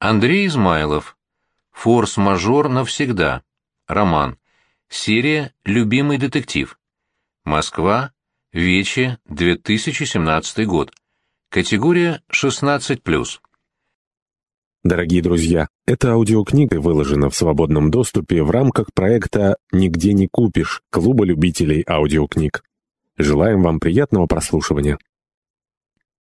Андрей Измайлов. Форс-мажор навсегда. Роман. Серия «Любимый детектив». Москва. Вече. 2017 год. Категория 16+. Дорогие друзья, эта аудиокнига выложена в свободном доступе в рамках проекта «Нигде не купишь» Клуба любителей аудиокниг. Желаем вам приятного прослушивания.